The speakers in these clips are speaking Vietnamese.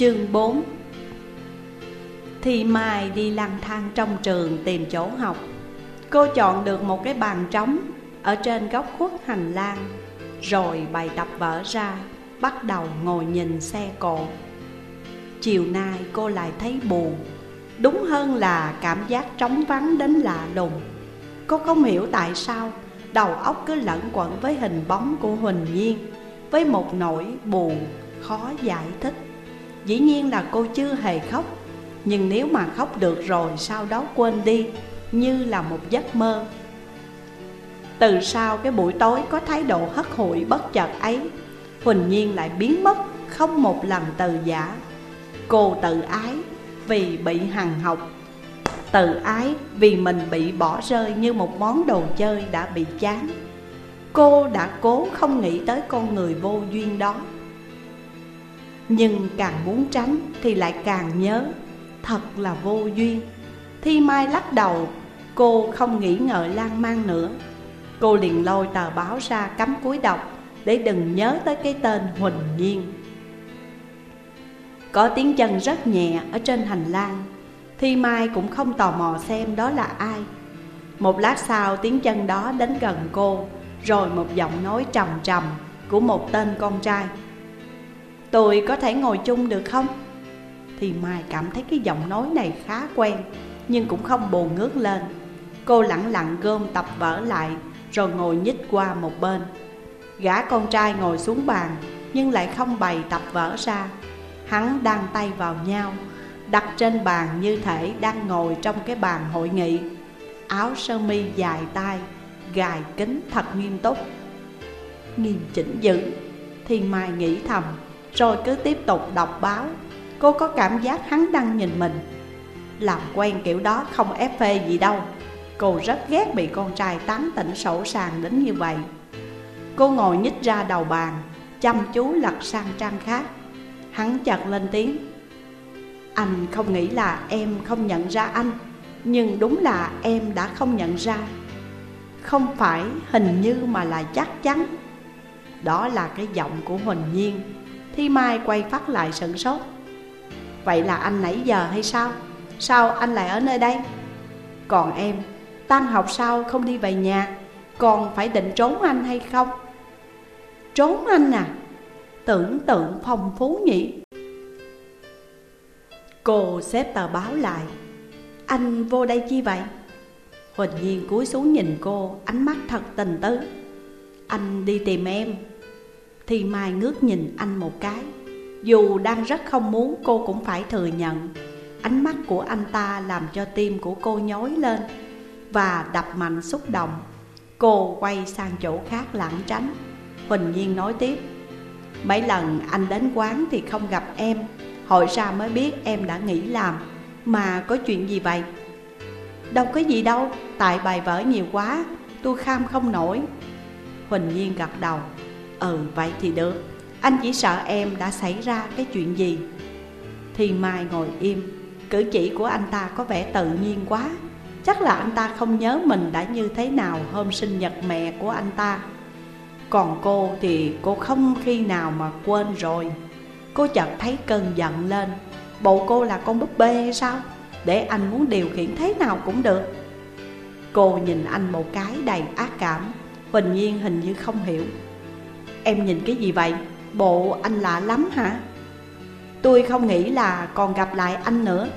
Chương 4 Thì Mai đi lang thang trong trường tìm chỗ học. Cô chọn được một cái bàn trống Ở trên góc khuất hành lang, Rồi bài tập vở ra, Bắt đầu ngồi nhìn xe cộ. Chiều nay cô lại thấy buồn, Đúng hơn là cảm giác trống vắng đến lạ lùng. Cô không hiểu tại sao Đầu óc cứ lẫn quẩn với hình bóng của Huỳnh Nhiên, Với một nỗi buồn khó giải thích. Dĩ nhiên là cô chưa hề khóc. Nhưng nếu mà khóc được rồi sau đó quên đi, Như là một giấc mơ. Từ sau cái buổi tối có thái độ hất hụi bất chợt ấy, Huỳnh Nhiên lại biến mất, không một lần từ giả. Cô tự ái vì bị hằng học, Tự ái vì mình bị bỏ rơi như một món đồ chơi đã bị chán. Cô đã cố không nghĩ tới con người vô duyên đó. Nhưng càng muốn tránh thì lại càng nhớ, Thật là vô duyên. Thi Mai lắc đầu, Cô không nghĩ ngợi lan man nữa. Cô liền lôi tờ báo ra cắm cúi đọc Để đừng nhớ tới cái tên Huỳnh Nhiên. Có tiếng chân rất nhẹ ở trên hành lang. Thi Mai cũng không tò mò xem đó là ai. Một lát sau, tiếng chân đó đến gần cô, Rồi một giọng nói trầm trầm của một tên con trai. Tôi có thể ngồi chung được không? Thì Mai cảm thấy cái giọng nói này khá quen, Nhưng cũng không buồn ngước lên. Cô lặng lặng gom tập vở lại, Rồi ngồi nhích qua một bên. Gã con trai ngồi xuống bàn, Nhưng lại không bày tập vở ra. Hắn đang tay vào nhau, Đặt trên bàn như thể đang ngồi trong cái bàn hội nghị. Áo sơ mi dài tay, Gài kính thật nghiêm túc. Nghiêm chỉnh dữ, Thì Mai nghĩ thầm. Rồi cứ tiếp tục đọc báo. Cô có cảm giác hắn đang nhìn mình. Làm quen kiểu đó không ép phê gì đâu. Cô rất ghét bị con trai tán tỉnh sổ sàng đến như vậy. Cô ngồi nhích ra đầu bàn, Chăm chú lật sang trang khác. Hắn chợt lên tiếng. Anh không nghĩ là em không nhận ra anh, Nhưng đúng là em đã không nhận ra. Không phải hình như mà là chắc chắn. Đó là cái giọng của Huỳnh Nhiên. Thi Mai quay phát lại sửng sốt Vậy là anh nãy giờ hay sao? Sao anh lại ở nơi đây? Còn em, tan học sao không đi về nhà Còn phải định trốn anh hay không? Trốn anh à? Tưởng tượng phong phú nhỉ? Cô xếp tờ báo lại Anh vô đây chi vậy? Huỳnh Nhiên cúi xuống nhìn cô Ánh mắt thật tình tứ Anh đi tìm em thì Mai ngước nhìn anh một cái. Dù đang rất không muốn, cô cũng phải thừa nhận. Ánh mắt của anh ta làm cho tim của cô nhói lên Và đập mạnh xúc động. Cô quay sang chỗ khác lảng tránh. Huỳnh Nhiên nói tiếp, Mấy lần anh đến quán thì không gặp em. Hỏi ra mới biết em đã nghỉ làm. Mà có chuyện gì vậy? Đâu có gì đâu, Tại bài vở nhiều quá, Tôi kham không nổi. Huỳnh Nhiên gật đầu. Ừ vậy thì được. Anh chỉ sợ em đã xảy ra cái chuyện gì? Thì Mai ngồi im. Cử chỉ của anh ta có vẻ tự nhiên quá. Chắc là anh ta không nhớ mình đã như thế nào hôm sinh nhật mẹ của anh ta. Còn cô thì cô không khi nào mà quên rồi. Cô chợt thấy cơn giận lên. Bộ cô là con búp bê hay sao? Để anh muốn điều khiển thế nào cũng được. Cô nhìn anh một cái đầy ác cảm. Huỳnh nhiên hình như không hiểu. Em nhìn cái gì vậy? Bộ anh lạ lắm hả? Tôi không nghĩ là còn gặp lại anh nữa.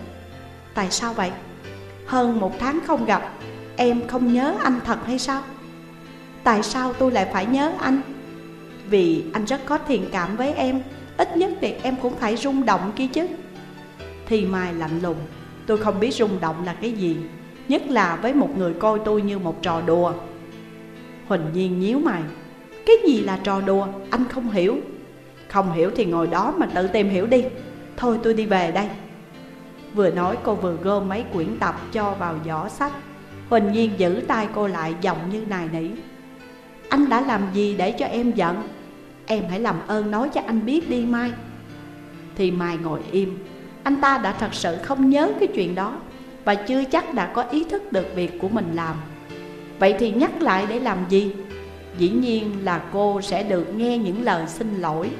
Tại sao vậy? Hơn một tháng không gặp, Em không nhớ anh thật hay sao? Tại sao tôi lại phải nhớ anh? Vì anh rất có thiện cảm với em, Ít nhất thì em cũng phải rung động kia chứ. Thì Mai lạnh lùng, Tôi không biết rung động là cái gì, Nhất là với một người coi tôi như một trò đùa. Huỳnh Nhiên nhíu mày. Cái gì là trò đùa? Anh không hiểu. Không hiểu thì ngồi đó mà tự tìm hiểu đi. Thôi tôi đi về đây. Vừa nói cô vừa gom mấy quyển tập cho vào giỏ sách. Huỳnh Nhiên giữ tay cô lại giọng như nài nỉ. Anh đã làm gì để cho em giận? Em hãy làm ơn nói cho anh biết đi Mai. Thì Mai ngồi im. Anh ta đã thật sự không nhớ cái chuyện đó Và chưa chắc đã có ý thức được việc của mình làm. Vậy thì nhắc lại để làm gì? Dĩ nhiên là cô sẽ được nghe những lời xin lỗi.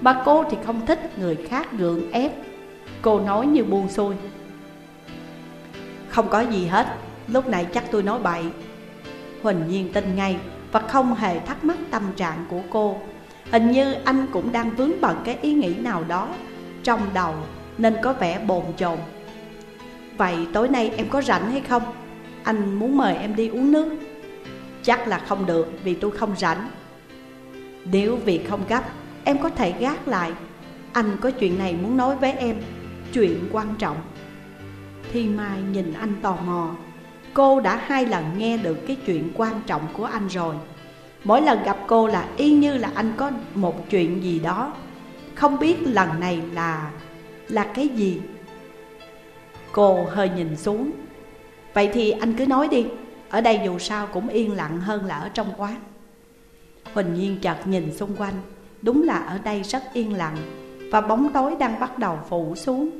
Mà cô thì không thích người khác gượng ép. Cô nói như buông xuôi. Không có gì hết, Lúc này chắc tôi nói bậy. Huỳnh Nhiên tin ngay Và không hề thắc mắc tâm trạng của cô. Hình như anh cũng đang vướng bận cái ý nghĩ nào đó Trong đầu nên có vẻ bồn chồn. Vậy tối nay em có rảnh hay không? Anh muốn mời em đi uống nước. Chắc là không được, vì tôi không rảnh. Nếu việc không gấp, Em có thể gác lại. Anh có chuyện này muốn nói với em, Chuyện quan trọng. Thi Mai nhìn anh tò mò. Cô đã hai lần nghe được cái chuyện quan trọng của anh rồi. Mỗi lần gặp cô là y như là anh có một chuyện gì đó. Không biết lần này là là cái gì. Cô hơi nhìn xuống. Vậy thì anh cứ nói đi. Ở đây dù sao cũng yên lặng hơn là ở trong quán. Huỳnh Nhiên chợt nhìn xung quanh. Đúng là ở đây rất yên lặng. Và bóng tối đang bắt đầu phủ xuống.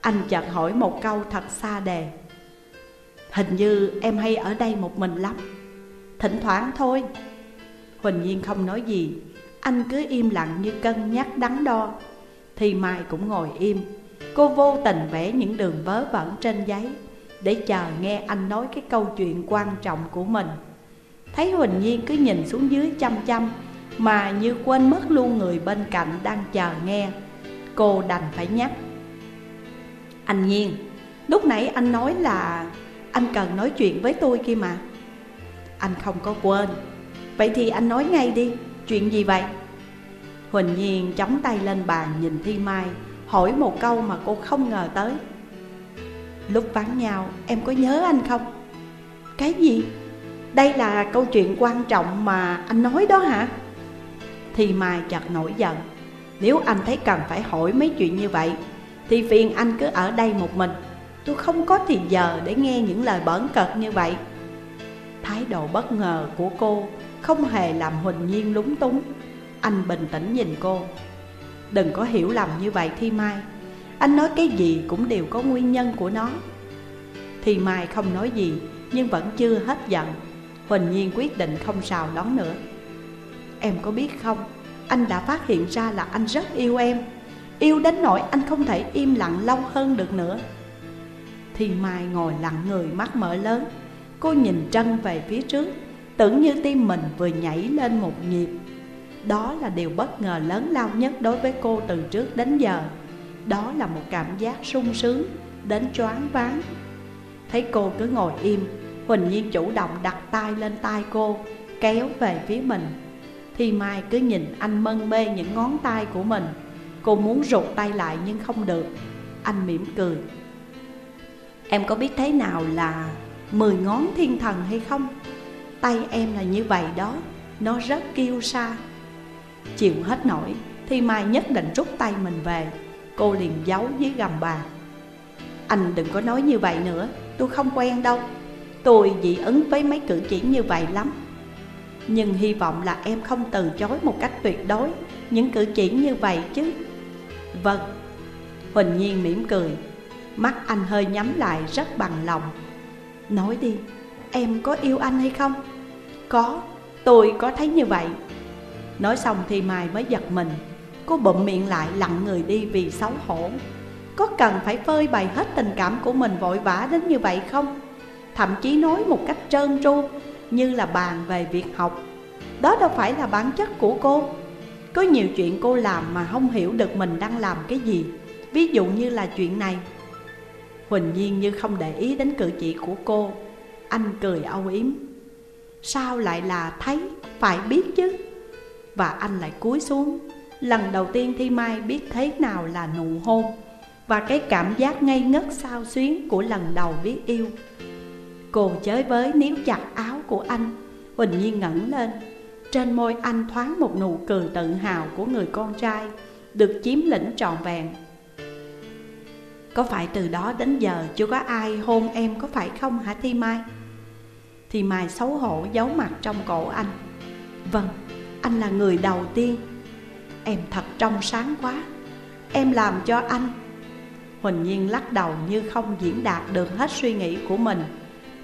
Anh chợt hỏi một câu thật xa đề. Hình như em hay ở đây một mình lắm. Thỉnh thoảng thôi. Huỳnh Nhiên không nói gì. Anh cứ im lặng như cân nhắc đắn đo. Thì Mai cũng ngồi im. Cô vô tình vẽ những đường vớ vẩn trên giấy. Để chờ nghe anh nói cái câu chuyện quan trọng của mình. Thấy Huỳnh Nhiên cứ nhìn xuống dưới chăm chăm Mà như quên mất luôn người bên cạnh đang chờ nghe. Cô đành phải nhắc. Anh Nhiên, lúc nãy anh nói là anh cần nói chuyện với tôi kia mà. Anh không có quên. Vậy thì anh nói ngay đi, chuyện gì vậy? Huỳnh Nhiên chống tay lên bàn nhìn Thi Mai Hỏi một câu mà cô không ngờ tới. Lúc vắng nhau, em có nhớ anh không? Cái gì? Đây là câu chuyện quan trọng mà anh nói đó hả? Thì Mai chợt nổi giận Nếu anh thấy cần phải hỏi mấy chuyện như vậy, Thì phiền anh cứ ở đây một mình Tôi không có thì giờ để nghe những lời bẩn cợt như vậy Thái độ bất ngờ của cô không hề làm Huỳnh Nhiên lúng túng Anh bình tĩnh nhìn cô Đừng có hiểu lầm như vậy Thi Mai anh nói cái gì cũng đều có nguyên nhân của nó. Thì Mai không nói gì, Nhưng vẫn chưa hết giận. Huỳnh Nhiên quyết định không xào đón nữa. Em có biết không, Anh đã phát hiện ra là anh rất yêu em. Yêu đến nỗi anh không thể im lặng lâu hơn được nữa. Thì Mai ngồi lặng người mắt mở lớn. Cô nhìn trân về phía trước, Tưởng như tim mình vừa nhảy lên một nhịp. Đó là điều bất ngờ lớn lao nhất đối với cô từ trước đến giờ. Đó là một cảm giác sung sướng, đến choáng váng. Thấy cô cứ ngồi im, Huỳnh Nhiên chủ động đặt tay lên tay cô, Kéo về phía mình. Thì Mai cứ nhìn anh mân mê những ngón tay của mình. Cô muốn rụt tay lại nhưng không được. Anh mỉm cười. Em có biết thế nào là mười ngón thiên thần hay không? Tay em là như vậy đó, Nó rất kiêu sa. Chịu hết nổi, Thì Mai nhất định rút tay mình về. Cô liền giấu dưới gầm bàn. Anh đừng có nói như vậy nữa Tôi không quen đâu. Tôi dị ứng với mấy cử chỉ như vậy lắm. Nhưng hy vọng là em không từ chối một cách tuyệt đối Những cử chỉ như vậy chứ. Vâng. Huỳnh Nhiên mỉm cười. Mắt anh hơi nhắm lại rất bằng lòng. Nói đi Em có yêu anh hay không? Có, tôi có thấy như vậy. Nói xong thì Mai mới giật mình. Cô bụm miệng lại lặng người đi vì xấu hổ. Có cần phải phơi bày hết tình cảm của mình vội vã đến như vậy không? Thậm chí nói một cách trơn tru Như là bàn về việc học. Đó đâu phải là bản chất của cô. Có nhiều chuyện cô làm mà không hiểu được mình đang làm cái gì. Ví dụ như là chuyện này. Huỳnh Nhiên như không để ý đến cử chỉ của cô. Anh cười âu yếm. Sao lại là thấy, phải biết chứ? Và anh lại cúi xuống. Lần đầu tiên Thi Mai biết thế nào là nụ hôn Và cái cảm giác ngây ngất sao xuyến của lần đầu biết yêu. Cô chới với níu chặt áo của anh Huỳnh Nhiên ngẩng lên. Trên môi anh thoáng một nụ cười tự hào của người con trai Được chiếm lĩnh trọn vẹn. Có phải từ đó đến giờ chưa có ai hôn em có phải không hả Thi Mai? Thì Mai xấu hổ giấu mặt trong cổ anh. Vâng, anh là người đầu tiên Em thật trong sáng quá. Em làm cho anh. Huỳnh Nhiên lắc đầu như không diễn đạt được hết suy nghĩ của mình.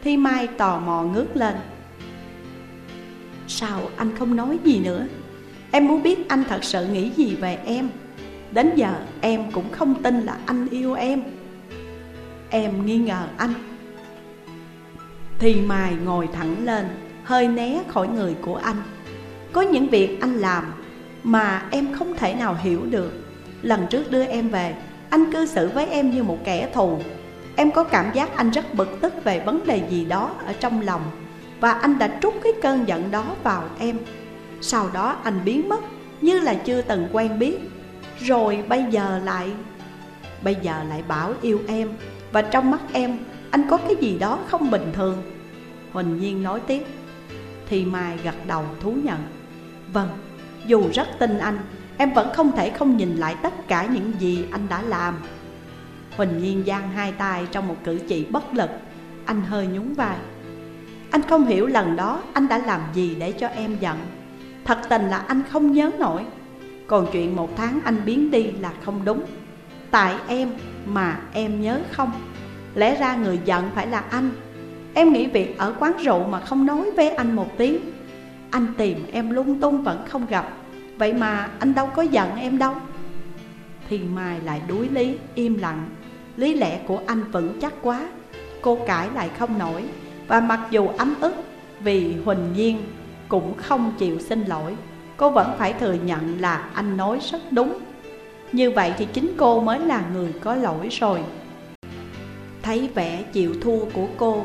Thi Mai tò mò ngước lên. Sao anh không nói gì nữa? Em muốn biết anh thật sự nghĩ gì về em. Đến giờ em cũng không tin là anh yêu em. Em nghi ngờ anh. Thì Mai ngồi thẳng lên, Hơi né khỏi người của anh. Có những việc anh làm mà em không thể nào hiểu được. Lần trước đưa em về Anh cư xử với em như một kẻ thù. Em có cảm giác anh rất bực tức về vấn đề gì đó ở trong lòng Và anh đã trút cái cơn giận đó vào em. Sau đó anh biến mất như là chưa từng quen biết. Rồi bây giờ lại Bây giờ lại bảo yêu em Và trong mắt em anh có cái gì đó không bình thường. Huỳnh Nhiên nói tiếp Thì Mai gật đầu thú nhận. Vâng, dù rất tin anh, Em vẫn không thể không nhìn lại tất cả những gì anh đã làm. Huỳnh Nhiên giang hai tay trong một cử chỉ bất lực. Anh hơi nhún vai. Anh không hiểu lần đó anh đã làm gì để cho em giận. Thật tình là anh không nhớ nổi. Còn chuyện một tháng anh biến đi là không đúng. Tại em mà em nhớ không. Lẽ ra người giận phải là anh. Em nghĩ việc ở quán rượu mà không nói với anh một tiếng anh tìm em lung tung vẫn không gặp. Vậy mà anh đâu có giận em đâu. Thì Mai lại đuối lý, im lặng. Lý lẽ của anh vững chắc quá. Cô cãi lại không nổi. Và mặc dù ấm ức, Vì Huỳnh Nhiên cũng không chịu xin lỗi, Cô vẫn phải thừa nhận là anh nói rất đúng. Như vậy thì chính cô mới là người có lỗi rồi. Thấy vẻ chịu thua của cô,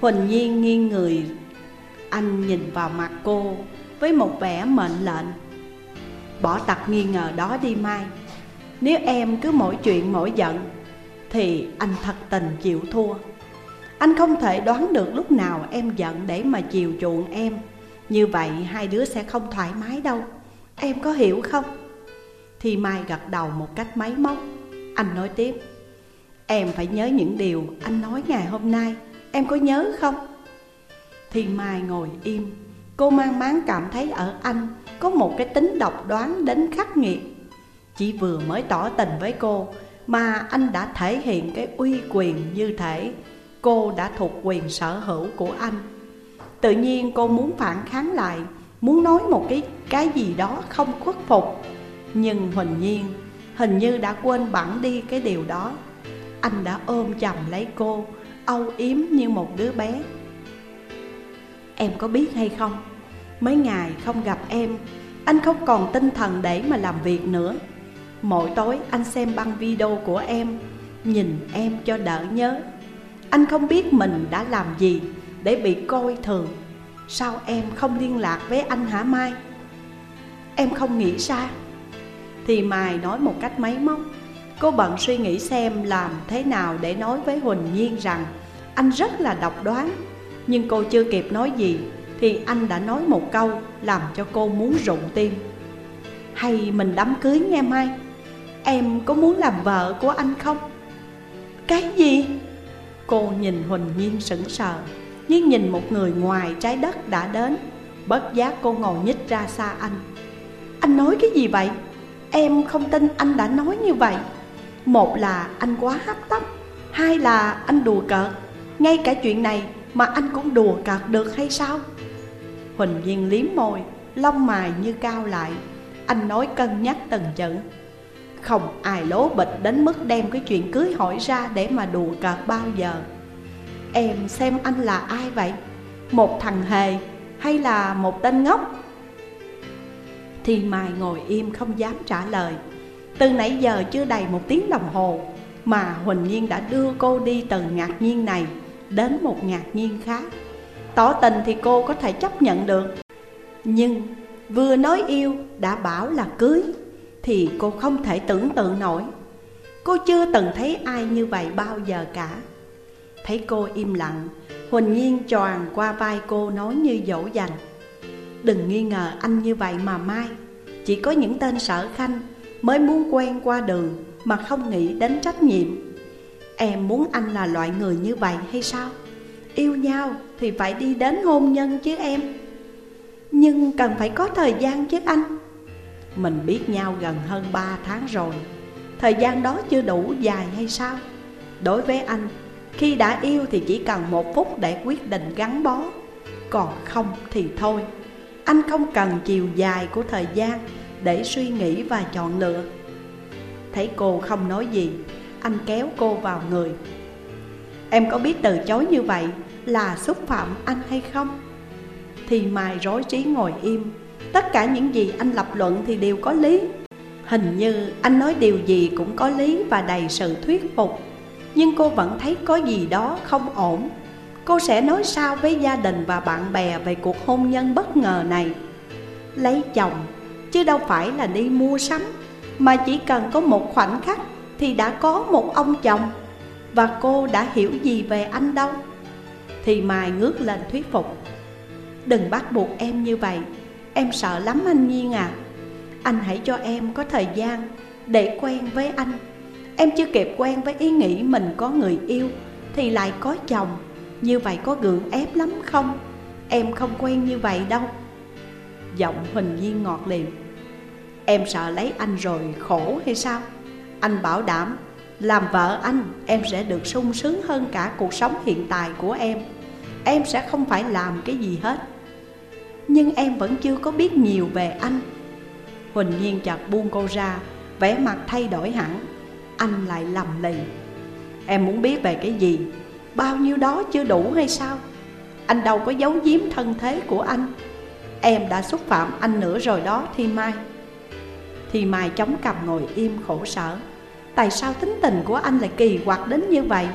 Huỳnh Nhiên nghiêng người anh nhìn vào mặt cô với một vẻ mệnh lệnh. Bỏ tặc nghi ngờ đó đi, Mai. Nếu em cứ mỗi chuyện mỗi giận, Thì anh thật tình chịu thua. Anh không thể đoán được lúc nào em giận để mà chiều chuộng em. Như vậy hai đứa sẽ không thoải mái đâu. Em có hiểu không? Thì Mai gật đầu một cách máy móc. Anh nói tiếp. Em phải nhớ những điều anh nói ngày hôm nay. Em có nhớ không? Thì Mai ngồi im. Cô mang máng cảm thấy ở anh Có một cái tính độc đoán đến khắc nghiệt. Chỉ vừa mới tỏ tình với cô Mà anh đã thể hiện cái uy quyền như thể Cô đã thuộc quyền sở hữu của anh. Tự nhiên cô muốn phản kháng lại, Muốn nói một cái cái gì đó không khuất phục. Nhưng Huỳnh Nhiên, hình như đã quên bẵng đi cái điều đó. Anh đã ôm chầm lấy cô, Âu yếm như một đứa bé. Em có biết hay không? Mấy ngày không gặp em, Anh không còn tinh thần để mà làm việc nữa. Mỗi tối anh xem băng video của em, Nhìn em cho đỡ nhớ. Anh không biết mình đã làm gì Để bị coi thường. Sao em không liên lạc với anh hả Mai? Em không nghĩ ra. Thì Mai nói một cách máy móc. Cô bận suy nghĩ xem làm thế nào để nói với Huỳnh Nhiên rằng Anh rất là độc đoán. Nhưng cô chưa kịp nói gì, Thì anh đã nói một câu làm cho cô muốn rụng tim Hay mình đám cưới nghe Mai, Em có muốn làm vợ của anh không? Cái gì? Cô nhìn Huỳnh Nhiên sững sờ, Nhưng nhìn một người ngoài trái đất đã đến, Bất giác cô ngồi nhích ra xa anh Anh nói cái gì vậy? Em không tin anh đã nói như vậy Một là anh quá hấp tấp, Hai là anh đùa cợt Ngay cả chuyện này mà anh cũng đùa cợt được hay sao? Huỳnh Nhiên liếm môi, Lông mài như cao lại Anh nói cân nhắc từng chữ Không ai lố bịch đến mức đem cái chuyện cưới hỏi ra để mà đùa cợt bao giờ Em xem anh là ai vậy? Một thằng hề hay là một tên ngốc? Thì Mai ngồi im không dám trả lời Từ nãy giờ chưa đầy một tiếng đồng hồ Mà Huỳnh Nhiên đã đưa cô đi từ ngạc nhiên này Đến một ngạc nhiên khác. Tỏ tình thì cô có thể chấp nhận được, Nhưng vừa nói yêu đã bảo là cưới Thì cô không thể tưởng tượng nổi. Cô chưa từng thấy ai như vậy bao giờ cả. Thấy cô im lặng, Huỳnh Nhiên tròn qua vai cô nói như dỗ dành. Đừng nghi ngờ anh như vậy mà Mai, Chỉ có những tên sở khanh Mới muốn quen qua đường Mà không nghĩ đến trách nhiệm. Em muốn anh là loại người như vậy hay sao? Yêu nhau thì phải đi đến hôn nhân chứ em. Nhưng cần phải có thời gian chứ anh. Mình biết nhau gần hơn 3 tháng rồi. Thời gian đó chưa đủ dài hay sao? Đối với anh, khi đã yêu thì chỉ cần một phút để quyết định gắn bó. Còn không thì thôi. Anh không cần chiều dài của thời gian để suy nghĩ và chọn lựa. Thấy cô không nói gì anh kéo cô vào người. Em có biết từ chối như vậy là xúc phạm anh hay không? Thì Mai rối trí ngồi im. Tất cả những gì anh lập luận thì đều có lý. Hình như anh nói điều gì cũng có lý và đầy sự thuyết phục. Nhưng cô vẫn thấy có gì đó không ổn. Cô sẽ nói sao với gia đình và bạn bè về cuộc hôn nhân bất ngờ này? Lấy chồng, chứ đâu phải là đi mua sắm, Mà chỉ cần có một khoảnh khắc thì đã có một ông chồng, Và cô đã hiểu gì về anh đâu? Thì Mai ngước lên thuyết phục. Đừng bắt buộc em như vậy, Em sợ lắm anh Nhiên à. Anh hãy cho em có thời gian để quen với anh. Em chưa kịp quen với ý nghĩ mình có người yêu, Thì lại có chồng. Như vậy có gượng ép lắm không? Em không quen như vậy đâu. Giọng Huỳnh Nhiên ngọt liệm. Em sợ lấy anh rồi khổ hay sao? Anh bảo đảm, Làm vợ anh, em sẽ được sung sướng hơn cả cuộc sống hiện tại của em. Em sẽ không phải làm cái gì hết. Nhưng em vẫn chưa có biết nhiều về anh. Huỳnh Nhiên chợt buông cô ra, vẻ mặt thay đổi hẳn. Anh lại lầm lì. Em muốn biết về cái gì? Bao nhiêu đó chưa đủ hay sao? Anh đâu có giấu giếm thân thế của anh. Em đã xúc phạm anh nữa rồi đó, Thi Mai thì Mai chống cằm ngồi im khổ sở. Tại sao tính tình của anh lại kỳ quặc đến như vậy?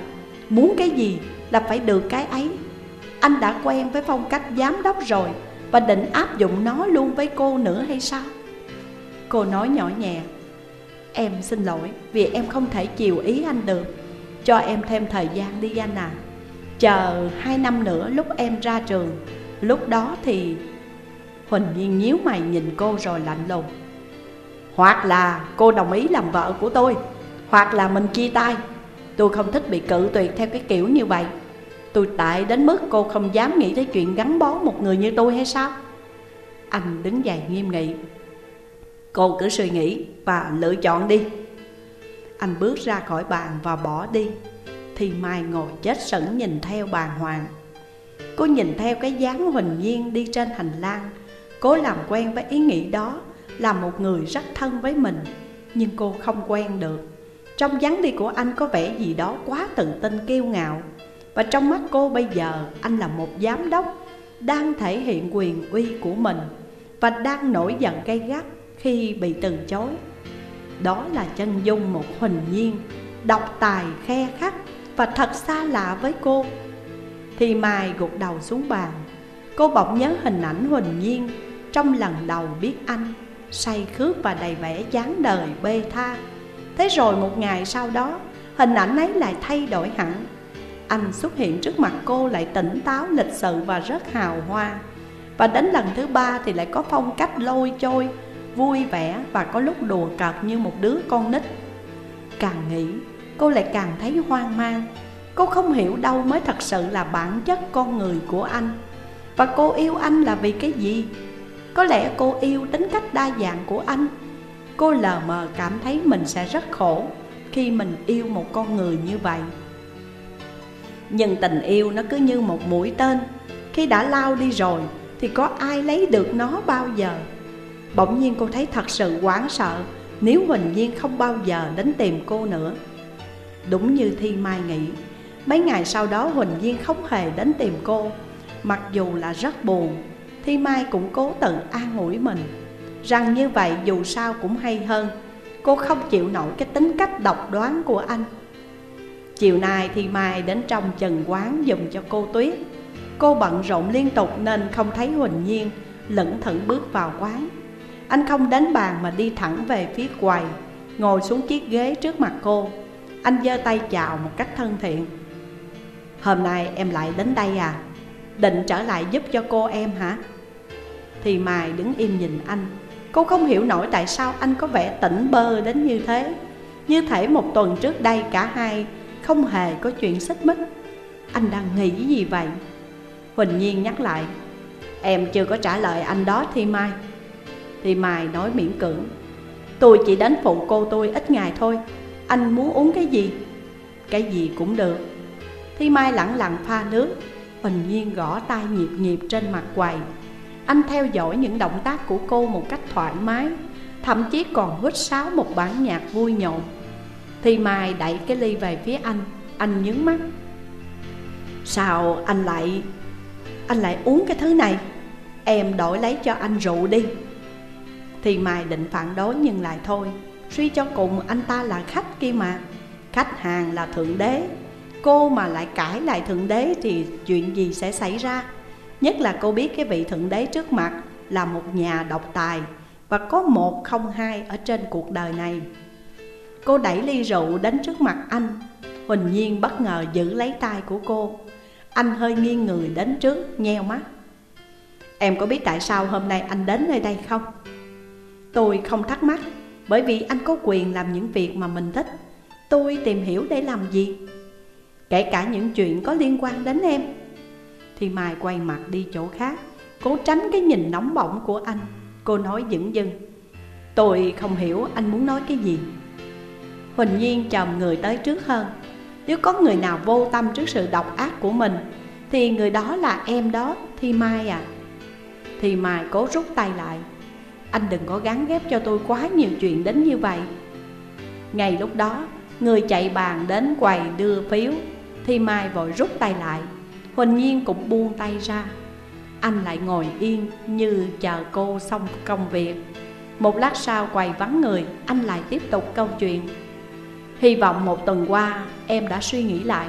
Muốn cái gì là phải được cái ấy. Anh đã quen với phong cách giám đốc rồi Và định áp dụng nó luôn với cô nữa hay sao? Cô nói nhỏ nhẹ, Em xin lỗi vì em không thể chiều ý anh được. Cho em thêm thời gian đi anh à. Chờ hai năm nữa lúc em ra trường. Lúc đó thì Huỳnh Nhiên nhíu mày nhìn cô rồi lạnh lùng. Hoặc là cô đồng ý làm vợ của tôi. Hoặc là mình chia tay. Tôi không thích bị cự tuyệt theo cái kiểu như vậy. Tôi tại đến mức cô không dám nghĩ tới chuyện gắn bó một người như tôi hay sao? Anh đứng dậy nghiêm nghị. Cô cứ suy nghĩ và lựa chọn đi. Anh bước ra khỏi bàn và bỏ đi. Thì Mai ngồi chết sững nhìn theo bàn hoàng. Cô nhìn theo cái dáng huỳnh nhiên đi trên hành lang. Cố làm quen với ý nghĩ đó. Là một người rất thân với mình, Nhưng cô không quen được. Trong dáng đi của anh có vẻ gì đó quá tự tin kiêu ngạo. Và trong mắt cô bây giờ, anh là một giám đốc, Đang thể hiện quyền uy của mình Và đang nổi giận gay gắt khi bị từ chối. Đó là chân dung một huỳnh nhiên, Độc tài khe khắc và thật xa lạ với cô. Thì Mai gục đầu xuống bàn, Cô bỗng nhớ hình ảnh huỳnh nhiên trong lần đầu biết anh say khước và đầy vẻ chán đời, bê tha. Thế rồi một ngày sau đó, hình ảnh ấy lại thay đổi hẳn. Anh xuất hiện trước mặt cô lại tỉnh táo, lịch sự và rất hào hoa. Và đến lần thứ ba thì lại có phong cách lôi trôi vui vẻ và có lúc đùa cợt như một đứa con nít. Càng nghĩ, cô lại càng thấy hoang mang. Cô không hiểu đâu mới thật sự là bản chất con người của anh. Và cô yêu anh là vì cái gì? Có lẽ cô yêu tính cách đa dạng của anh. Cô lờ mờ cảm thấy mình sẽ rất khổ Khi mình yêu một con người như vậy. Nhưng tình yêu nó cứ như một mũi tên. Khi đã lao đi rồi, Thì có ai lấy được nó bao giờ? Bỗng nhiên cô thấy thật sự hoảng sợ, Nếu Huỳnh Nhiên không bao giờ đến tìm cô nữa. Đúng như Thi Mai nghĩ, Mấy ngày sau đó Huỳnh Nhiên không hề đến tìm cô, Mặc dù là rất buồn. Thi Mai cũng cố tự an ủi mình, Rằng như vậy dù sao cũng hay hơn. Cô không chịu nổi cái tính cách độc đoán của anh. Chiều nay Thi Mai đến trong trần quán dùng cho cô Tuyết. Cô bận rộn liên tục nên không thấy Huỳnh Nhiên, Lững thững bước vào quán. Anh không đến bàn mà đi thẳng về phía quầy, Ngồi xuống chiếc ghế trước mặt cô. Anh giơ tay chào một cách thân thiện. Hôm nay em lại đến đây à? Định trở lại giúp cho cô em hả? Thì Mai đứng im nhìn anh. Cô không hiểu nổi tại sao anh có vẻ tỉnh bơ đến như thế. Như thể một tuần trước đây cả hai không hề có chuyện xích mích. Anh đang nghĩ gì vậy? Huỳnh Nhiên nhắc lại. Em chưa có trả lời anh đó Thi Mai. Thi Mai nói miễn cưỡng. Tôi chỉ đến phụ cô tôi ít ngày thôi. Anh muốn uống cái gì? Cái gì cũng được. Thi Mai lặng lặng pha nước. Huỳnh Nhiên gõ tay nhịp nhịp trên mặt quầy anh theo dõi những động tác của cô một cách thoải mái, Thậm chí còn hút sáo một bản nhạc vui nhộn. Thì Mai đẩy cái ly về phía anh Anh nhướng mắt. Sao anh lại Anh lại uống cái thứ này? Em đổi lấy cho anh rượu đi. Thì Mai định phản đối nhưng lại thôi. Suy cho cùng, anh ta là khách kia mà. Khách hàng là thượng đế. Cô mà lại cãi lại thượng đế thì chuyện gì sẽ xảy ra? Nhất là cô biết cái vị thượng đế trước mặt là một nhà độc tài Và có một không hai ở trên cuộc đời này Cô đẩy ly rượu đến trước mặt anh Huỳnh Nhiên bất ngờ giữ lấy tay của cô Anh hơi nghiêng người đến trước, nheo mắt Em có biết tại sao hôm nay anh đến nơi đây không? Tôi không thắc mắc Bởi vì anh có quyền làm những việc mà mình thích Tôi tìm hiểu để làm gì? Kể cả những chuyện có liên quan đến em thì Mai quay mặt đi chỗ khác. Cố tránh cái nhìn nóng bỏng của anh. Cô nói dững dưng. Tôi không hiểu anh muốn nói cái gì. Huỳnh Nhiên chồng người tới trước hơn. Nếu có người nào vô tâm trước sự độc ác của mình, Thì người đó là em đó, Thi Mai à. Thì Mai cố rút tay lại. Anh đừng có gắn ghép cho tôi quá nhiều chuyện đến như vậy. Ngay lúc đó, Người chạy bàn đến quầy đưa phiếu. Thi Mai vội rút tay lại. Huỳnh Nhiên cũng buông tay ra. Anh lại ngồi yên như chờ cô xong công việc. Một lát sau quầy vắng người, Anh lại tiếp tục câu chuyện. Hy vọng một tuần qua em đã suy nghĩ lại.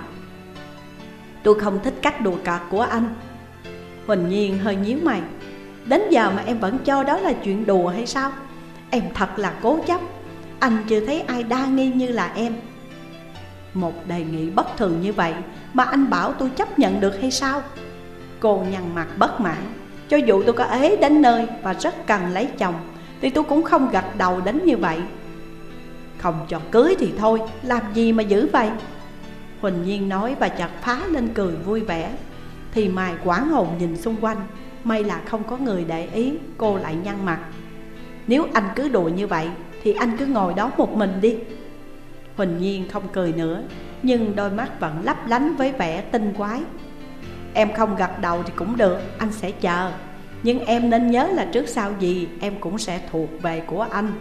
Tôi không thích cách đùa cợt của anh. Huỳnh Nhiên hơi nhíu mày. Đến giờ mà em vẫn cho đó là chuyện đùa hay sao? Em thật là cố chấp. Anh chưa thấy ai đa nghi như là em một đề nghị bất thường như vậy mà anh bảo tôi chấp nhận được hay sao? Cô nhăn mặt bất mãn. Cho dù tôi có ế đến nơi và rất cần lấy chồng Thì tôi cũng không gật đầu đến như vậy. Không cho cưới thì thôi, làm gì mà giữ vậy? Huỳnh Nhiên nói và chợt phá lên cười vui vẻ. Thì Mai quảng hồn nhìn xung quanh May là không có người để ý, cô lại nhăn mặt. Nếu anh cứ đùa như vậy thì anh cứ ngồi đó một mình đi. Huỳnh Nhiên không cười nữa Nhưng đôi mắt vẫn lấp lánh với vẻ tinh quái. Em không gật đầu thì cũng được, anh sẽ chờ. Nhưng em nên nhớ là trước sau gì em cũng sẽ thuộc về của anh.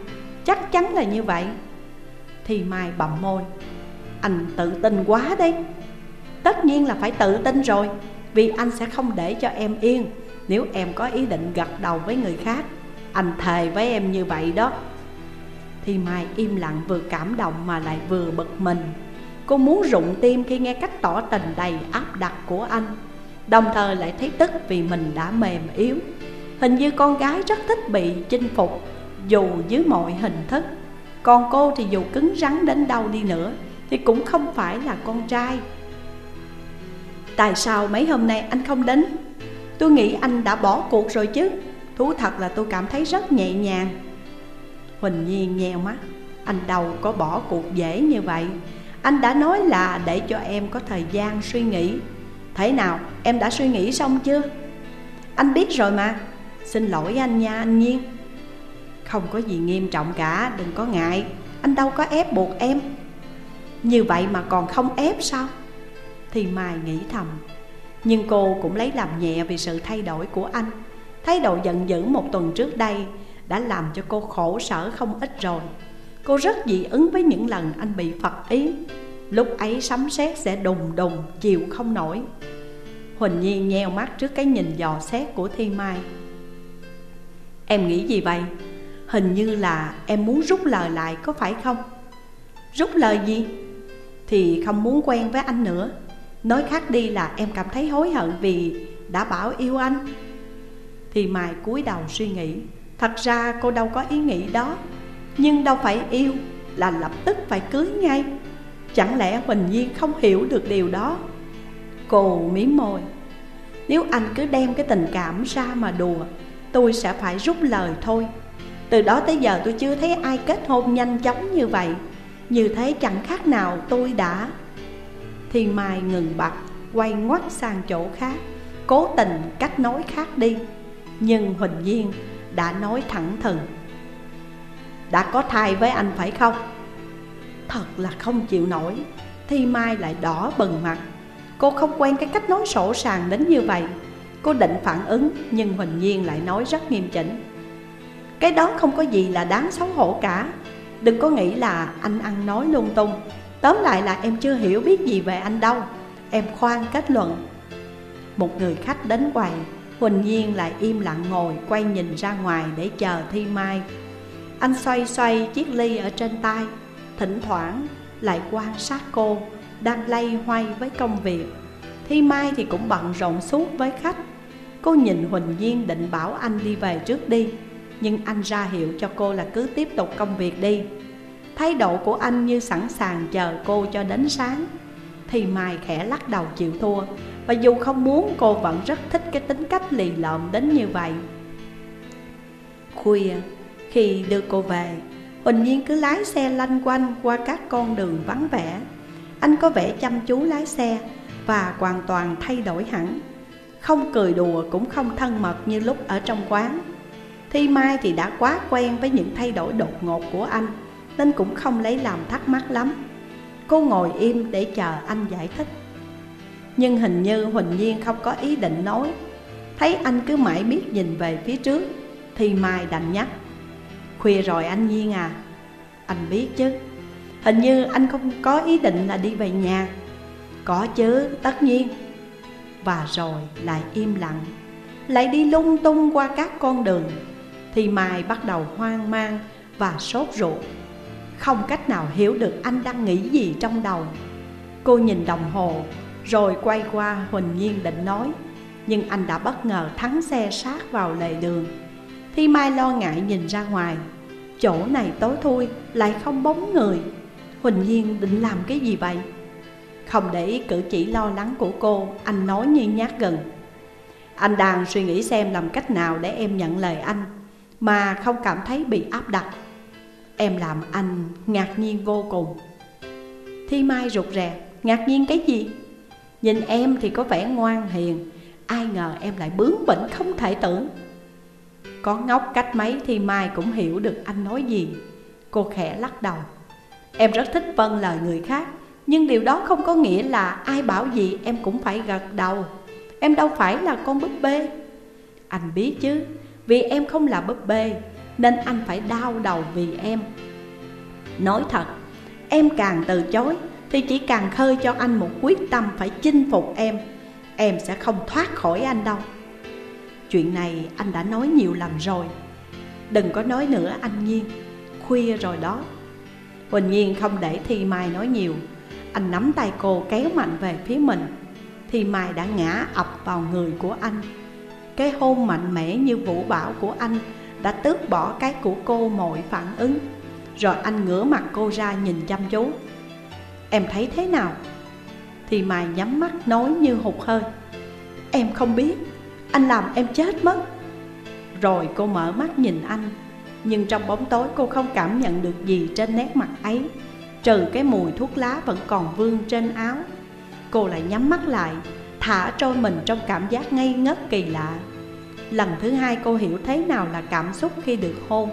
Chắc chắn là như vậy. Thì Mai bậm môi. Anh tự tin quá đấy. Tất nhiên là phải tự tin rồi Vì anh sẽ không để cho em yên. Nếu em có ý định gật đầu với người khác Anh thề với em như vậy đó thì Mai im lặng vừa cảm động mà lại vừa bực mình. Cô muốn rụng tim khi nghe cách tỏ tình đầy áp đặt của anh, Đồng thời lại thấy tức vì mình đã mềm yếu. Hình như con gái rất thích bị chinh phục, Dù dưới mọi hình thức. Còn cô thì dù cứng rắn đến đâu đi nữa, Thì cũng không phải là con trai. Tại sao mấy hôm nay anh không đến? Tôi nghĩ anh đã bỏ cuộc rồi chứ. Thú thật là tôi cảm thấy rất nhẹ nhàng. Huỳnh Nhiên nheo mắt. Anh đâu có bỏ cuộc dễ như vậy. Anh đã nói là để cho em có thời gian suy nghĩ. Thế nào, em đã suy nghĩ xong chưa? Anh biết rồi mà. Xin lỗi anh nha, anh Nhiên. Không có gì nghiêm trọng cả, Đừng có ngại. Anh đâu có ép buộc em. Như vậy mà còn không ép sao? Thì Mai nghĩ thầm. Nhưng cô cũng lấy làm nhẹ vì sự thay đổi của anh. Thái độ giận dữ một tuần trước đây đã làm cho cô khổ sở không ít rồi. Cô rất dị ứng với những lần anh bị phật ý. Lúc ấy sấm sét sẽ đùng đùng, chịu không nổi. Huỳnh Nhi nheo mắt trước cái nhìn dò xét của Thi Mai. Em nghĩ gì vậy? Hình như là em muốn rút lời lại, có phải không? Rút lời gì? Thì không muốn quen với anh nữa. Nói khác đi là em cảm thấy hối hận vì đã bảo yêu anh. Thì Mai cúi đầu suy nghĩ. Thật ra cô đâu có ý nghĩ đó, Nhưng đâu phải yêu là lập tức phải cưới ngay. Chẳng lẽ Huỳnh Nhiên không hiểu được điều đó? Cô mím môi. Nếu anh cứ đem cái tình cảm ra mà đùa, Tôi sẽ phải rút lời thôi. Từ đó tới giờ tôi chưa thấy ai kết hôn nhanh chóng như vậy. Như thế chẳng khác nào tôi đã Thì Mai ngừng bặt, Quay ngoắt sang chỗ khác, Cố tình cách nói khác đi. Nhưng Huỳnh Nhiên đã nói thẳng thừng. Đã có thai với anh phải không? Thật là không chịu nổi, Thi Mai lại đỏ bừng mặt. Cô không quen cái cách nói sổ sàng đến như vậy. Cô định phản ứng, Nhưng Huỳnh Nhiên lại nói rất nghiêm chỉnh. Cái đó không có gì là đáng xấu hổ cả. Đừng có nghĩ là anh ăn nói lung tung. Tóm lại là em chưa hiểu biết gì về anh đâu. Em khoan kết luận. Một người khách đến quầy Huỳnh Nhiên lại im lặng ngồi, quay nhìn ra ngoài để chờ Thi Mai. Anh xoay xoay chiếc ly ở trên tay, Thỉnh thoảng lại quan sát cô Đang lay hoay với công việc. Thi Mai thì cũng bận rộn suốt với khách. Cô nhìn Huỳnh Nhiên định bảo anh đi về trước đi, Nhưng anh ra hiệu cho cô là cứ tiếp tục công việc đi. Thái độ của anh như sẵn sàng chờ cô cho đến sáng. Thì Mai khẽ lắc đầu chịu thua. Và dù không muốn, cô vẫn rất thích cái tính cách lì lợm đến như vậy. Khuya, khi đưa cô về, Huỳnh Nhiên cứ lái xe lanh quanh qua các con đường vắng vẻ. Anh có vẻ chăm chú lái xe và hoàn toàn thay đổi hẳn. Không cười đùa cũng không thân mật như lúc ở trong quán. Thi Mai thì đã quá quen với những thay đổi đột ngột của anh, Nên cũng không lấy làm thắc mắc lắm. Cô ngồi im để chờ anh giải thích. Nhưng hình như Huỳnh Nhiên không có ý định nói. Thấy anh cứ mãi biết nhìn về phía trước Thì Mai đành nhắc. Khuya rồi anh Nhiên à Anh biết chứ. Hình như anh không có ý định là đi về nhà. Có chứ, tất nhiên. Và rồi lại im lặng. Lại đi lung tung qua các con đường Thì Mai bắt đầu hoang mang và sốt ruột. Không cách nào hiểu được anh đang nghĩ gì trong đầu. Cô nhìn đồng hồ rồi quay qua Huỳnh Nhiên định nói, Nhưng anh đã bất ngờ thắng xe sát vào lề đường. Thi Mai lo ngại nhìn ra ngoài, Chỗ này tối thui, lại không bóng người. Huỳnh Nhiên định làm cái gì vậy? Không để ý cử chỉ lo lắng của cô, Anh nói như nhát gần. Anh đang suy nghĩ xem làm cách nào để em nhận lời anh, Mà không cảm thấy bị áp đặt. Em làm anh ngạc nhiên vô cùng. Thi Mai rụt rè, Ngạc nhiên cái gì? Nhìn em thì có vẻ ngoan hiền. Ai ngờ em lại bướng bỉnh không thể tưởng. Có ngốc cách mấy thì Mai cũng hiểu được anh nói gì. Cô khẽ lắc đầu. Em rất thích vâng lời người khác, Nhưng điều đó không có nghĩa là ai bảo gì em cũng phải gật đầu. Em đâu phải là con búp bê. Anh biết chứ, Vì em không là búp bê, Nên anh phải đau đầu vì em. Nói thật, Em càng từ chối thì chỉ càng khơi cho anh một quyết tâm phải chinh phục em Em sẽ không thoát khỏi anh đâu. Chuyện này anh đã nói nhiều lần rồi. Đừng có nói nữa, anh Nhiên. Khuya rồi đó. Huỳnh Nhiên không để Thi Mai nói nhiều. Anh nắm tay cô kéo mạnh về phía mình. Thi Mai đã ngã ập vào người của anh. Cái hôn mạnh mẽ như vũ bão của anh Đã tước bỏ cái của cô mọi phản ứng. Rồi anh ngửa mặt cô ra nhìn chăm chú. Em thấy thế nào? Thì Mai nhắm mắt nói như hụt hơi. Em không biết, Anh làm em chết mất. Rồi cô mở mắt nhìn anh, nhưng trong bóng tối cô không cảm nhận được gì trên nét mặt ấy. Trừ cái mùi thuốc lá vẫn còn vương trên áo. Cô lại nhắm mắt lại, Thả trôi mình trong cảm giác ngây ngất kỳ lạ. Lần thứ hai cô hiểu thế nào là cảm xúc khi được hôn.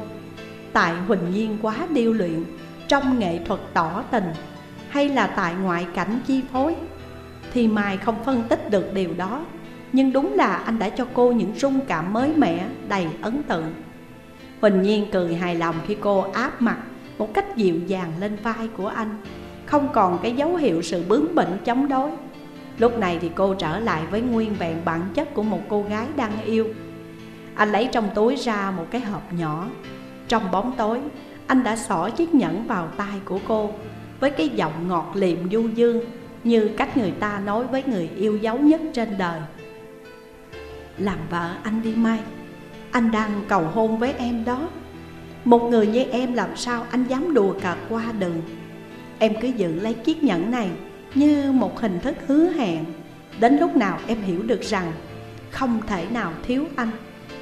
Tại Huỳnh Nhiên quá điêu luyện, Trong nghệ thuật tỏ tình hay là tại ngoại cảnh chi phối Thì Mai không phân tích được điều đó. Nhưng đúng là anh đã cho cô những rung cảm mới mẻ đầy ấn tượng. Huỳnh Nhiên cười hài lòng khi cô áp mặt một cách dịu dàng lên vai của anh Không còn cái dấu hiệu sự bướng bỉnh chống đối. Lúc này thì cô trở lại với nguyên vẹn bản chất của một cô gái đang yêu. Anh lấy trong túi ra một cái hộp nhỏ. Trong bóng tối, anh đã xỏ chiếc nhẫn vào tay của cô. Với cái giọng ngọt liệm du dương Như cách người ta nói với người yêu dấu nhất trên đời. Làm vợ anh đi Mai, anh đang cầu hôn với em đó. Một người như em làm sao anh dám đùa cợt qua đường. Em cứ giữ lấy chiếc nhẫn này như một hình thức hứa hẹn. Đến lúc nào em hiểu được rằng không thể nào thiếu anh,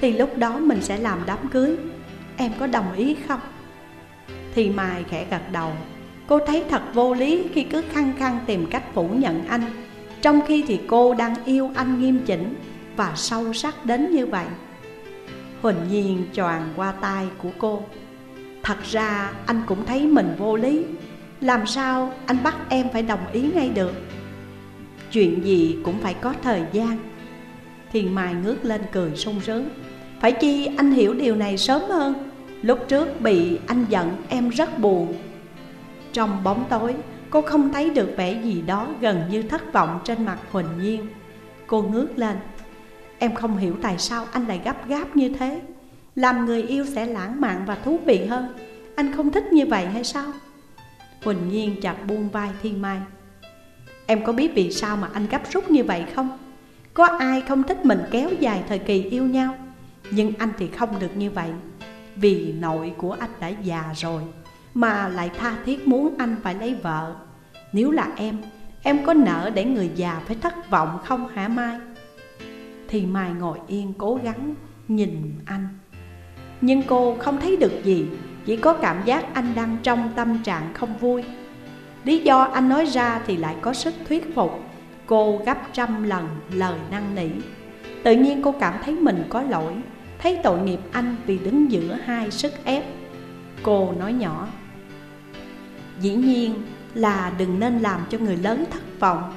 Thì lúc đó mình sẽ làm đám cưới. Em có đồng ý không? Thì Mai khẽ gật đầu. Cô thấy thật vô lý khi cứ khăng khăng tìm cách phủ nhận anh. Trong khi thì cô đang yêu anh nghiêm chỉnh Và sâu sắc đến như vậy. Huỳnh Nhiên choàng qua tay của cô. Thật ra, anh cũng thấy mình vô lý. Làm sao anh bắt em phải đồng ý ngay được? Chuyện gì cũng phải có thời gian. Thiền Mai ngước lên cười sung sướng. Phải chi anh hiểu điều này sớm hơn. Lúc trước bị anh giận, em rất buồn. Trong bóng tối, cô không thấy được vẻ gì đó gần như thất vọng trên mặt Huỳnh Nhiên. Cô ngước lên. Em không hiểu tại sao anh lại gấp gáp như thế. Làm người yêu sẽ lãng mạn và thú vị hơn. Anh không thích như vậy hay sao? Huỳnh Nhiên chặt buông vai Thiên Mai. Em có biết vì sao mà anh gấp rút như vậy không? Có ai không thích mình kéo dài thời kỳ yêu nhau? Nhưng anh thì không được như vậy. Vì nội của anh đã già rồi. Mà lại tha thiết muốn anh phải lấy vợ. Nếu là em Em có nợ để người già phải thất vọng không hả Mai? Thì Mai ngồi yên cố gắng nhìn anh. Nhưng cô không thấy được gì, Chỉ có cảm giác anh đang trong tâm trạng không vui. Lý do anh nói ra thì lại có sức thuyết phục. Cô gấp trăm lần lời năn nỉ. Tự nhiên cô cảm thấy mình có lỗi, Thấy tội nghiệp anh vì đứng giữa hai sức ép. Cô nói nhỏ Dĩ nhiên là đừng nên làm cho người lớn thất vọng.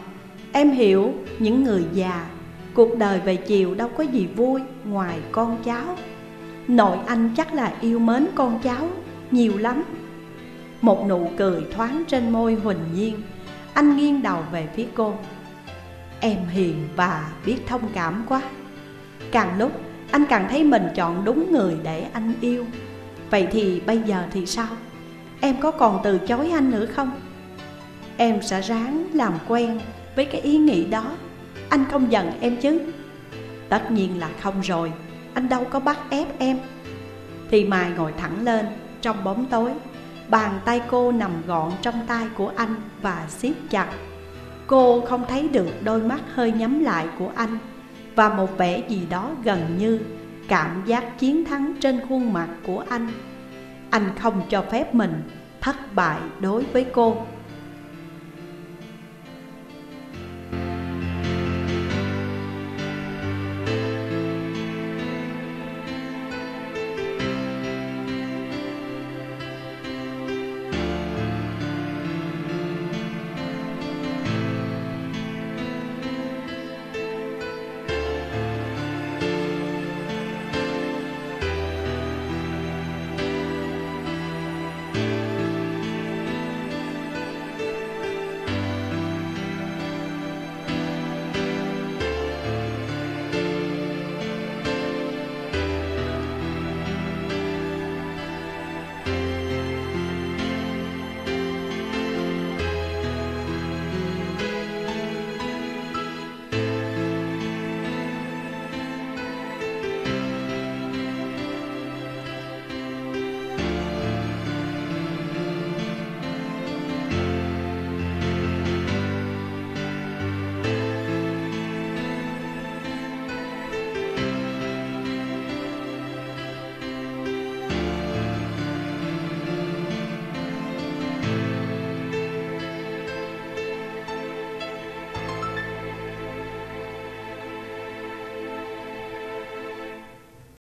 Em hiểu những người già, Cuộc đời về chiều đâu có gì vui ngoài con cháu. Nội anh chắc là yêu mến con cháu nhiều lắm. Một nụ cười thoáng trên môi Huỳnh Nhiên. Anh nghiêng đầu về phía cô. Em hiền và biết thông cảm quá. Càng lúc, anh càng thấy mình chọn đúng người để anh yêu. Vậy thì bây giờ thì sao? Em có còn từ chối anh nữa không? Em sẽ ráng làm quen với cái ý nghĩ đó. Anh không giận em chứ? Tất nhiên là không rồi. Anh đâu có bắt ép em. Thì Mai ngồi thẳng lên trong bóng tối. Bàn tay cô nằm gọn trong tay của anh và siết chặt. Cô không thấy được đôi mắt hơi nhắm lại của anh Và một vẻ gì đó gần như cảm giác chiến thắng trên khuôn mặt của anh. Anh không cho phép mình thất bại đối với cô.